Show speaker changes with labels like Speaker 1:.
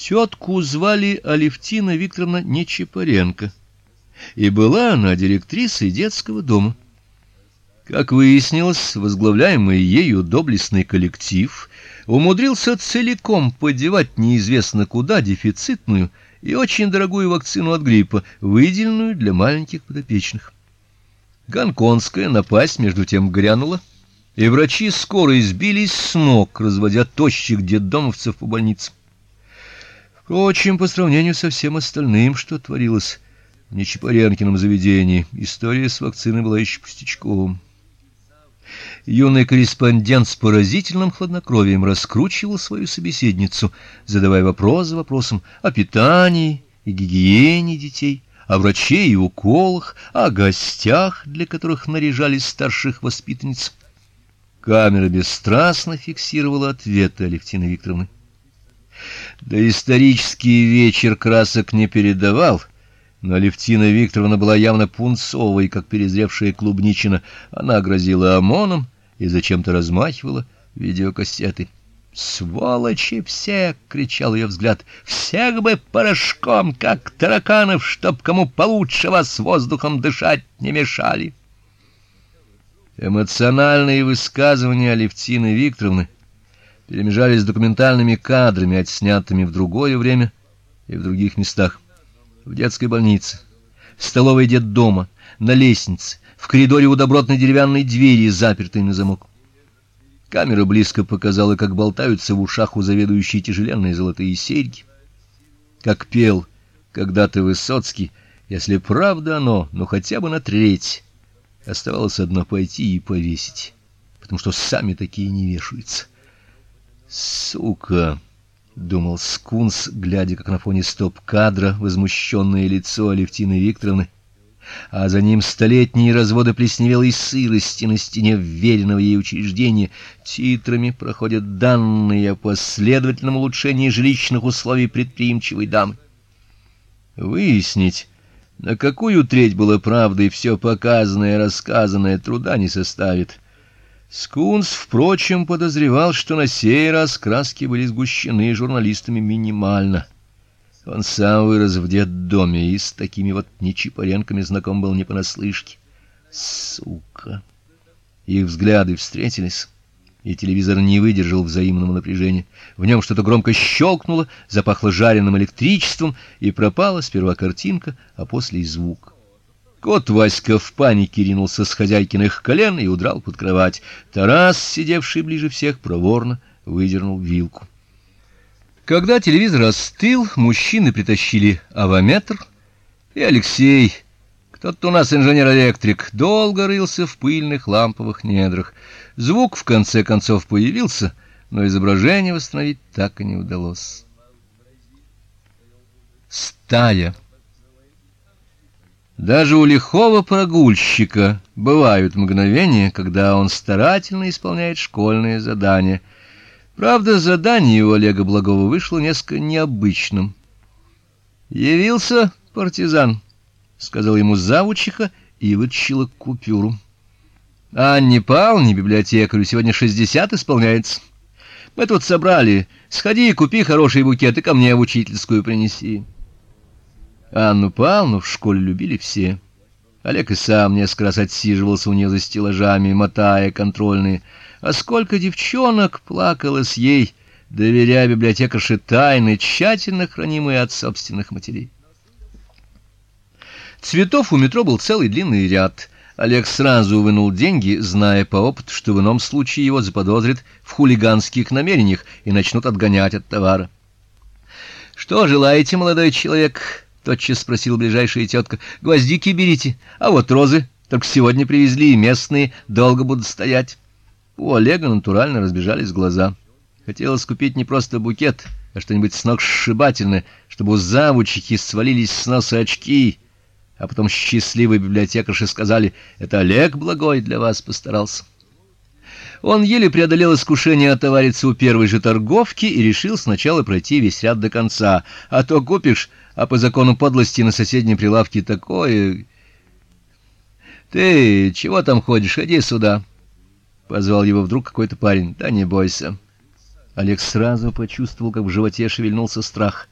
Speaker 1: Тетку звали Алевтина Викторовна Нечипаренко, и была она директрисой детского дома. Как выяснилось, возглавляемый ею доблестный коллектив умудрился целиком подевать неизвестно куда дефицитную и очень дорогую вакцину от гриппа, выделенную для маленьких подопечных. Гонконгская напасть между тем грянула, и врачи скоро избились с ног, разводя тощих детдомовцев по больницам. Впрочем, по сравнению со всем остальным, что творилось в Нечипаренкином заведении, история с вакциной была еще пустячком. Юный корреспондент с поразительным хладнокровием раскручивал свою собеседницу, задавая вопрос за вопросом о питании и гигиене детей, о враче и уколах, о гостях, для которых наряжали старших воспитанниц. Камера бесстрастно фиксировала ответы Алевтины Викторовны. Да исторический вечер красок не передавал, но Алевтина Викторовна была явно пунцовой, как перезревшая клубничина. Она грозила ОМОНом и зачем-то размахивала видеокассеты. «Сволочи все!» — кричал ее взгляд. «Всех бы порошком, как тараканов, чтоб кому получше вас воздухом дышать не мешали!» Эмоциональные высказывания Алевтины Викторовны перемежались документальными кадрами, отснятыми в другое время и в других местах. В детской больнице, в столовой детдома, на лестнице, в коридоре у добротной деревянной двери, запертой на замок. Камера близко показала, как болтаются в ушах у заведующей тяжеленные золотые серьги. Как пел когда-то Высоцкий, если правда оно, ну хотя бы на треть, оставалось одно пойти и повесить, потому что сами такие не вешаются. Сука, думал Скунс, глядя, как на фоне стоп-кадра возмущенное лицо Алевтины Викторовны, а за ним столетние разводы плесневелой сырости на стене вверенного ей учреждения. Титрами проходят данные о последовательном улучшении жилищных условий предприимчивой дамы. Выяснить, на какую треть было правдой все показанное и рассказанное, труда не составит. Скунс, впрочем, подозревал, что на сей раз краски были сгущены журналистами минимально. Он сам вырос в детдоме и с такими вот нечипаренками знаком был не понаслышке. Сука. Их взгляды встретились, и телевизор не выдержал взаимного напряжения. В нем что-то громко щелкнуло, запахло жареным электричеством, и пропала сперва картинка, а после и звук. Кот Васька в панике ринулся с хозяйкиных колен и удрал под кровать. Тарас, сидевший ближе всех, проворно выдернул вилку. Когда телевизор остыл, мужчины притащили авометр, и Алексей, кто-то у нас инженер-электрик, долго рылся в пыльных ламповых недрах. Звук в конце концов появился, но изображение восстановить так и не удалось. Стая даже у лихого прогульщика бывают мгновения, когда он старательно исполняет школьные задания. Правда, задание у Олега Благова вышло несколько необычным. Явился партизан, сказал ему завучиха и вытащила купюру. Анне Павловне, библиотекарю, сегодня шестьдесят исполняется. Мы тут собрали. Сходи и купи хороший букет и ко мне в учительскую принеси. Анну Павловну в школе любили все. Олег и сам несколько раз отсиживался у нее за стеллажами, мотая контрольные. А сколько девчонок плакалось ей, доверяя библиотекарше тайны, тщательно хранимые от собственных матерей. Цветов у метро был целый длинный ряд. Олег сразу вынул деньги, зная по опыту, что в ином случае его заподозрят в хулиганских намерениях и начнут отгонять от товара. Что желаете, молодой человек? Тотчас спросила ближайшая тетка. Гвоздики берите, а вот розы только сегодня привезли, и местные долго будут стоять. У Олега натурально разбежались глаза. Хотелось купить не просто букет, а что-нибудь сногсшибательное, чтобы у завучихи свалились с носа очки, а потом счастливые библиотекарши сказали: "Это Олег благой для вас постарался". Он еле преодолел искушение отовариться у первой же торговки и решил сначала пройти весь ряд до конца, а то купишь а по закону подлости на соседнем прилавке такое. Ты чего там ходишь? Иди сюда. Позвал его вдруг какой-то парень. Да не бойся. Олег сразу почувствовал, как в животе шевельнулся страх.